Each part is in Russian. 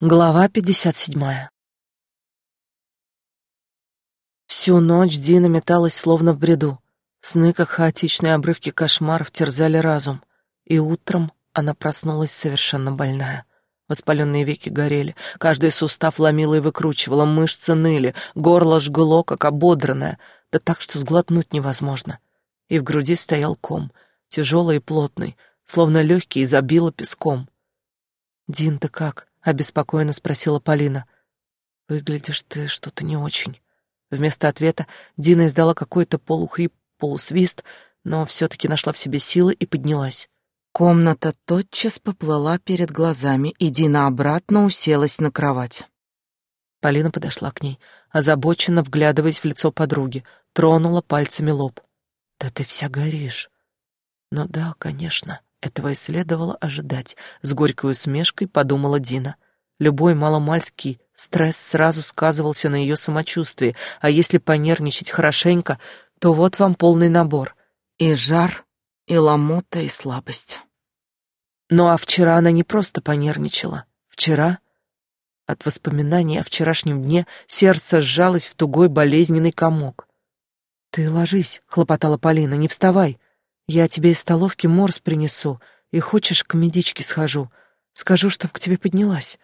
Глава 57. Всю ночь Дина металась словно в бреду. Сны, как хаотичные обрывки кошмаров, терзали разум. И утром она проснулась совершенно больная. Воспаленные веки горели, каждый сустав ломило и выкручивало, мышцы ныли, горло жгло, как ободранное, да так, что сглотнуть невозможно. И в груди стоял ком, тяжелый и плотный, словно легкий, и забило песком. «Дин, ты как?» Обеспокоенно спросила Полина. Выглядишь ты что-то не очень. Вместо ответа Дина издала какой-то полухрип, полусвист, но все-таки нашла в себе силы и поднялась. Комната тотчас поплыла перед глазами, и Дина обратно уселась на кровать. Полина подошла к ней, озабоченно вглядываясь в лицо подруги, тронула пальцами лоб. «Да ты вся горишь». «Ну да, конечно». Этого и следовало ожидать, с горькой усмешкой подумала Дина. Любой маломальский стресс сразу сказывался на ее самочувствии, а если понервничать хорошенько, то вот вам полный набор. И жар, и ломота, и слабость. Ну а вчера она не просто понервничала. Вчера от воспоминаний о вчерашнем дне сердце сжалось в тугой болезненный комок. «Ты ложись», — хлопотала Полина, — «не вставай. Я тебе из столовки морс принесу, и хочешь, к медичке схожу. Скажу, чтоб к тебе поднялась.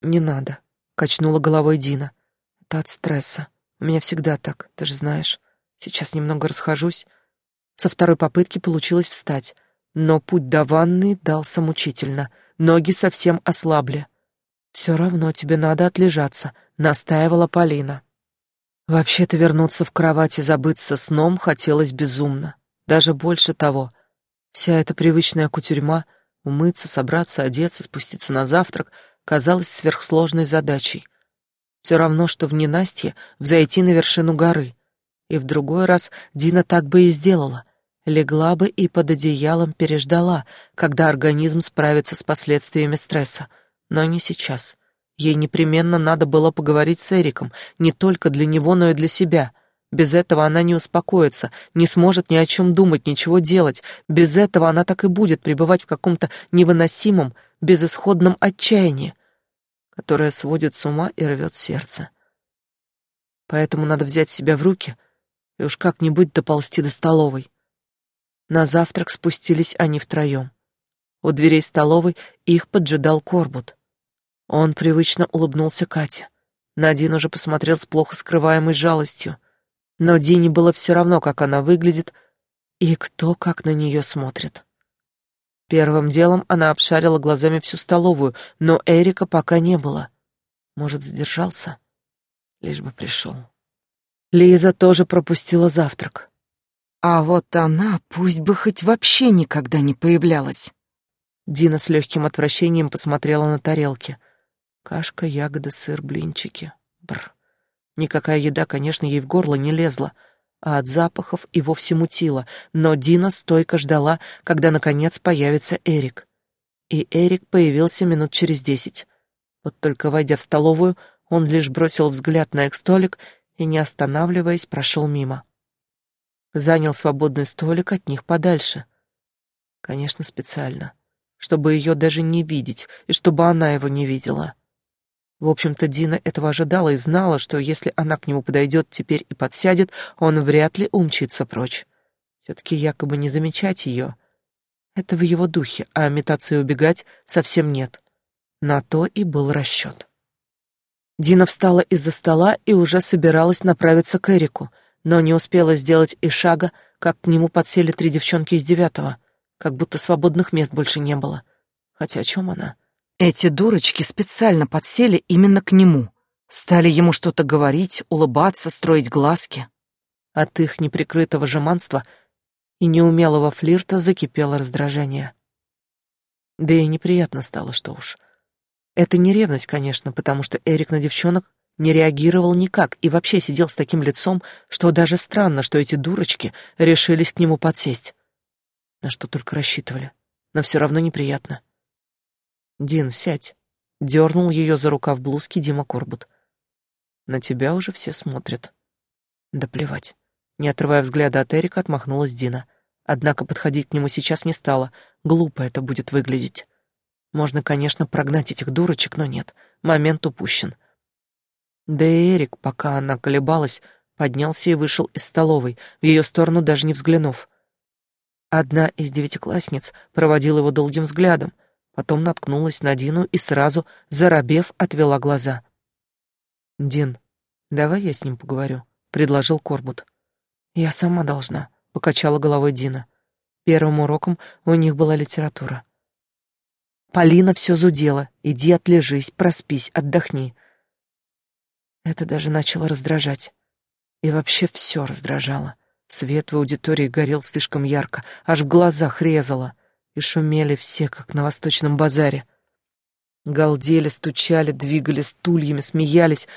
Не надо, качнула головой Дина. Это от стресса. У меня всегда так, ты же знаешь. Сейчас немного расхожусь. Со второй попытки получилось встать, но путь до ванны дался мучительно. Ноги совсем ослабли. Все равно тебе надо отлежаться, настаивала Полина. Вообще-то вернуться в кровать и забыться сном хотелось безумно. Даже больше того, вся эта привычная кутюрьма, умыться, собраться, одеться, спуститься на завтрак, казалась сверхсложной задачей. Все равно, что в ненастье взойти на вершину горы. И в другой раз Дина так бы и сделала. Легла бы и под одеялом переждала, когда организм справится с последствиями стресса. Но не сейчас. Ей непременно надо было поговорить с Эриком, не только для него, но и для себя — без этого она не успокоится, не сможет ни о чем думать, ничего делать. Без этого она так и будет пребывать в каком-то невыносимом, безысходном отчаянии, которое сводит с ума и рвет сердце. Поэтому надо взять себя в руки и уж как-нибудь доползти до столовой. На завтрак спустились они втроем. У дверей столовой их поджидал Корбут. Он привычно улыбнулся Кате. Надин уже посмотрел с плохо скрываемой жалостью — но Дине было все равно, как она выглядит и кто как на нее смотрит. Первым делом она обшарила глазами всю столовую, но Эрика пока не было. Может, задержался? Лишь бы пришел. Лиза тоже пропустила завтрак. А вот она пусть бы хоть вообще никогда не появлялась. Дина с легким отвращением посмотрела на тарелки. Кашка, ягоды, сыр, блинчики. Бр. Никакая еда, конечно, ей в горло не лезла, а от запахов и вовсе мутила, но Дина стойко ждала, когда, наконец, появится Эрик. И Эрик появился минут через десять. Вот только войдя в столовую, он лишь бросил взгляд на их-столик и, не останавливаясь, прошел мимо. Занял свободный столик от них подальше. Конечно, специально, чтобы ее даже не видеть, и чтобы она его не видела. В общем-то, Дина этого ожидала и знала, что если она к нему подойдет теперь и подсядет, он вряд ли умчится прочь. Все-таки якобы не замечать ее. Это в его духе, а метаться и убегать совсем нет. На то и был расчет. Дина встала из-за стола и уже собиралась направиться к Эрику, но не успела сделать и шага, как к нему подсели три девчонки из девятого, как будто свободных мест больше не было. Хотя о чем она? Эти дурочки специально подсели именно к нему. Стали ему что-то говорить, улыбаться, строить глазки. От их неприкрытого жеманства и неумелого флирта закипело раздражение. Да и неприятно стало, что уж. Это не ревность, конечно, потому что Эрик на девчонок не реагировал никак и вообще сидел с таким лицом, что даже странно, что эти дурочки решились к нему подсесть. На что только рассчитывали. Но все равно неприятно. «Дин, сядь!» — дернул ее за рукав блузки Дима Корбут. «На тебя уже все смотрят». «Да плевать». Не отрывая взгляда от Эрика, отмахнулась Дина. Однако подходить к нему сейчас не стала. Глупо это будет выглядеть. Можно, конечно, прогнать этих дурочек, но нет, момент упущен. Да и Эрик, пока она колебалась, поднялся и вышел из столовой, в ее сторону даже не взглянув. Одна из девятиклассниц проводила его долгим взглядом, потом наткнулась на Дину и сразу, заробев, отвела глаза. «Дин, давай я с ним поговорю», — предложил Корбут. «Я сама должна», — покачала головой Дина. Первым уроком у них была литература. Полина все зудела. Иди отлежись, проспись, отдохни. Это даже начало раздражать. И вообще все раздражало. Свет в аудитории горел слишком ярко, аж в глазах резало. И шумели все, как на восточном базаре. Галдели, стучали, двигали стульями, смеялись.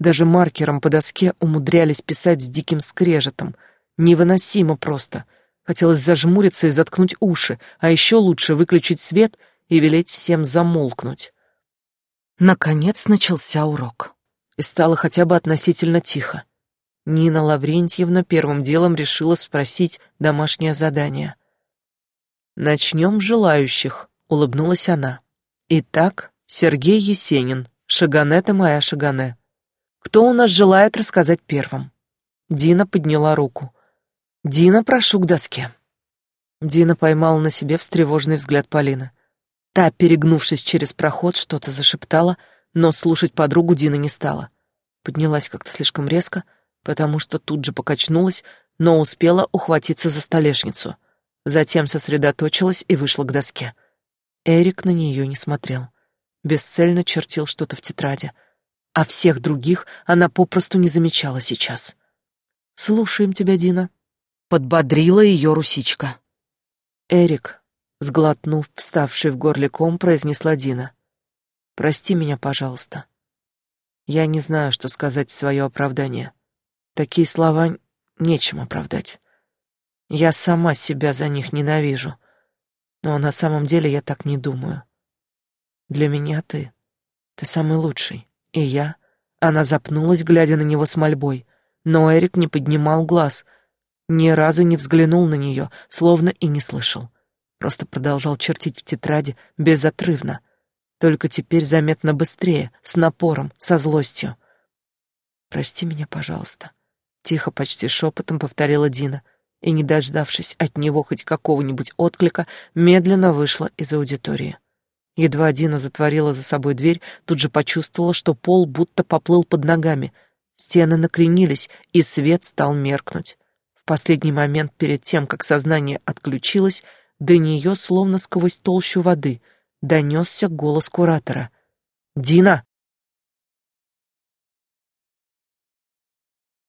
Даже маркером по доске умудрялись писать с диким скрежетом. Невыносимо просто. Хотелось зажмуриться и заткнуть уши, а еще лучше выключить свет — и велеть всем замолкнуть. Наконец начался урок, и стало хотя бы относительно тихо. Нина Лаврентьевна первым делом решила спросить домашнее задание. «Начнем желающих», — улыбнулась она. «Итак, Сергей Есенин, Шагане ты моя Шагане. Кто у нас желает рассказать первым?» Дина подняла руку. «Дина, прошу к доске». Дина поймала на себе встревоженный взгляд Полины. Та, перегнувшись через проход, что-то зашептала, но слушать подругу Дина не стала. Поднялась как-то слишком резко, потому что тут же покачнулась, но успела ухватиться за столешницу. Затем сосредоточилась и вышла к доске. Эрик на нее не смотрел. Бесцельно чертил что-то в тетради. А всех других она попросту не замечала сейчас. «Слушаем тебя, Дина», — подбодрила ее русичка. «Эрик, Сглотнув вставший в горле ком, произнесла Дина. «Прости меня, пожалуйста. Я не знаю, что сказать в свое оправдание. Такие слова нечем оправдать. Я сама себя за них ненавижу, но на самом деле я так не думаю. Для меня ты. Ты самый лучший. И я...» Она запнулась, глядя на него с мольбой, но Эрик не поднимал глаз, ни разу не взглянул на нее, словно и не слышал просто продолжал чертить в тетради безотрывно, только теперь заметно быстрее, с напором, со злостью. «Прости меня, пожалуйста», — тихо, почти шепотом повторила Дина, и, не дождавшись от него хоть какого-нибудь отклика, медленно вышла из аудитории. Едва Дина затворила за собой дверь, тут же почувствовала, что пол будто поплыл под ногами, стены накренились, и свет стал меркнуть. В последний момент перед тем, как сознание отключилось, до нее, словно сквозь толщу воды, донесся голос куратора. «Дина,